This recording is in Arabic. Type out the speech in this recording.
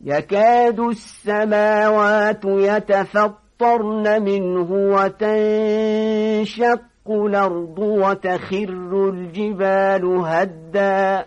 يكاد السماوات يتفطرن منه وتنشق الأرض وتخر الجبال هدّا